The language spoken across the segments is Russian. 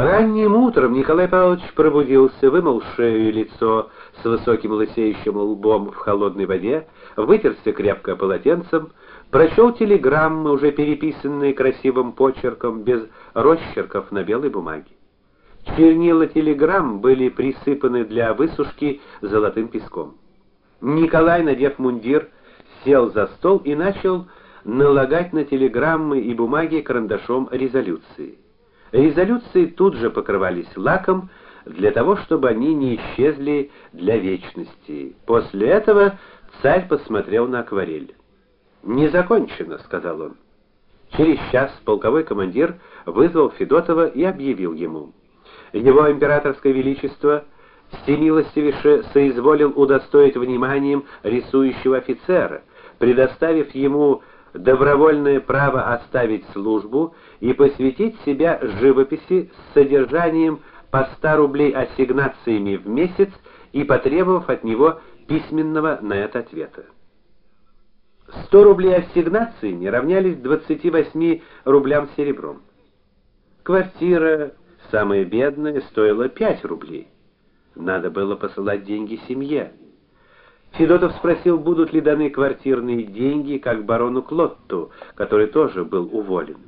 Ранним утром Николай Павлович пробудился, вымыл шею и лицо с высоким лысеющим лбом в холодной воде, вытерся крепко полотенцем, прочел телеграммы, уже переписанные красивым почерком без росчерков на белой бумаге. Чернила телеграмм были присыпаны для высушки золотым песком. Николай, надев мундир, сел за стол и начал налагать на телеграммы и бумаги карандашом резолюции. Резолюции тут же покрывались лаком для того, чтобы они не исчезли для вечности. После этого царь посмотрел на акварель. "Не закончено", сказал он. Через час полковой командир вызвал Федотова и объявил ему: "Его императорское величество всемилостивейше соизволил удостоить вниманием рисующего офицера, предоставив ему добровольное право оставить службу и посвятить себя живописи с содержанием по 100 рублей ассигнациями в месяц и потребовав от него письменного на это ответа. 100 рублей ассигнациями равнялись 28 рублям серебром. Квартира, самая бедная, стоила 5 рублей. Надо было посылать деньги семье. Федотов спросил, будут ли даны квартирные деньги, как барону Клотту, который тоже был уволен.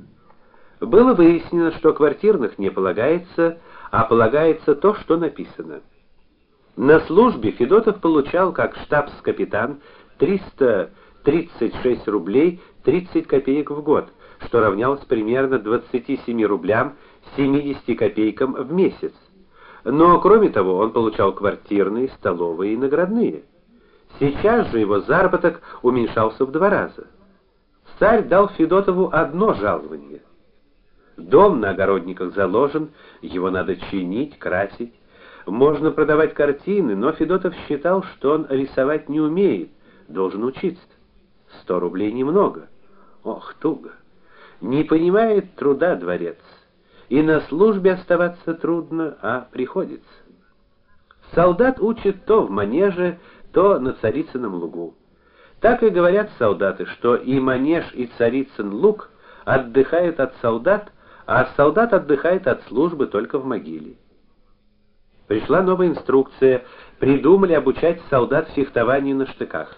Было выяснено, что квартирных не полагается, а полагается то, что написано. На службе Федотов получал как штабс-капитан 336 рублей 30 копеек в год, что равнялось примерно 27 рублям 70 копейкам в месяц. Но кроме того, он получал квартирные, столовые и наградные. Сейчас же его заработок уменьшался в два раза. Царь дал Федотову одно жалование. Дом на огородниках заложен, его надо чинить, красить. Можно продавать картины, но Федотов считал, что он рисовать не умеет, должен учиться. Сто рублей немного. Ох, туго. Не понимает труда дворец. И на службе оставаться трудно, а приходится. Солдат учит то в манеже, то на Царицыном лугу. Так и говорят солдаты, что и манеж, и Царицын луг отдыхают от солдат, а солдат отдыхает от службы только в могиле. Пришла новая инструкция, придумали обучать солдат фехтованию на штыках.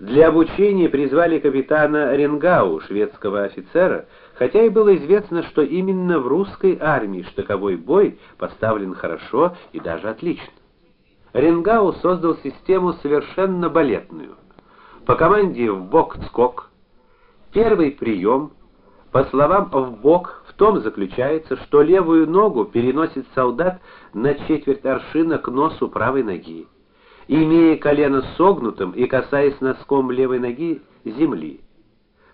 Для обучения призвали капитана Ренгау, шведского офицера, хотя и было известно, что именно в русской армии штыковой бой поставлен хорошо и даже отлично. Ренгау создал систему совершенно балетную. По команде в бок скок. Первый прием, по словам в бок, в том заключается, что левую ногу переносит солдат на четверть аршина к носу правой ноги, имея колено согнутым и касаясь носком левой ноги земли.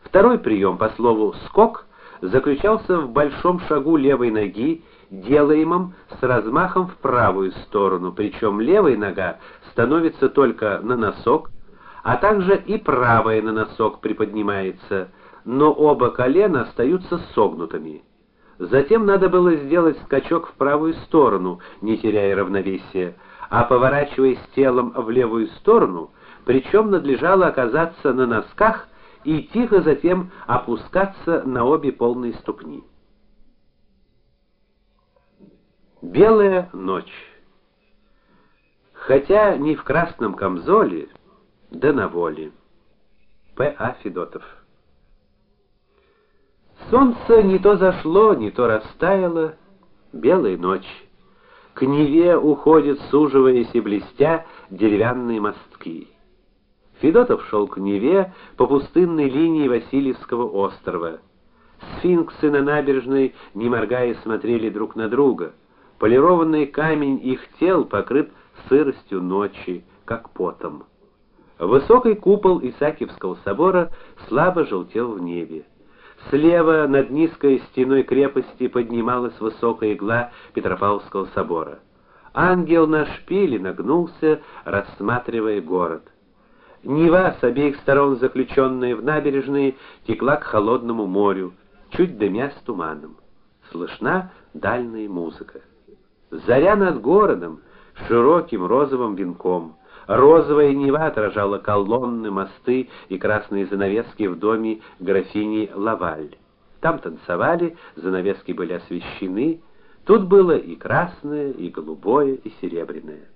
Второй прием по слову скок заключался в большом шагу левой ноги делаемом с размахом в правую сторону, причем левая нога становится только на носок, а также и правая на носок приподнимается, но оба колена остаются согнутыми. Затем надо было сделать скачок в правую сторону, не теряя равновесия, а поворачиваясь телом в левую сторону, причем надлежало оказаться на носках и тихо затем опускаться на обе полные ступни. Белая ночь. Хотя не в красном камзоле, да на воле. П.А. Федотов. Солнце не то зашло, не то растаяло. Белая ночь. К Неве уходят, суживаясь и блестя, деревянные мостки. Федотов шел к Неве по пустынной линии Васильевского острова. Сфинксы на набережной, не моргая, смотрели друг на друга. Полированный камень их тел покрыт сыростью ночи, как потом. Высокий купол Исаакиевского собора слабо желтел в небе. Слева над низкой стеной крепости поднималась высокая игла Петропавловского собора. Ангел на шпиле нагнулся, рассматривая город. Нева с обеих сторон заключенная в набережные текла к холодному морю, чуть дымясь туманом. Слышна дальняя музыка. Заря над городом широким розовым венком. Розовая нева отражала колонны, мосты и красные занавески в доме графини Лаваль. Там танцевали, занавески были освещены, Тут было и красное, и голубое, и серебряное.